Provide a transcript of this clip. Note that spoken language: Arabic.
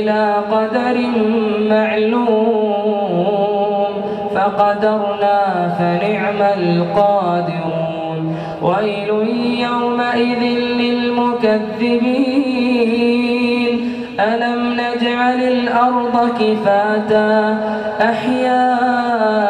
إلى قدر معلوم فقدرنا فنعم القادرون. ويل يومئذ للمكذبين. ألم نجعل الأرض كفاتا؟ أحياء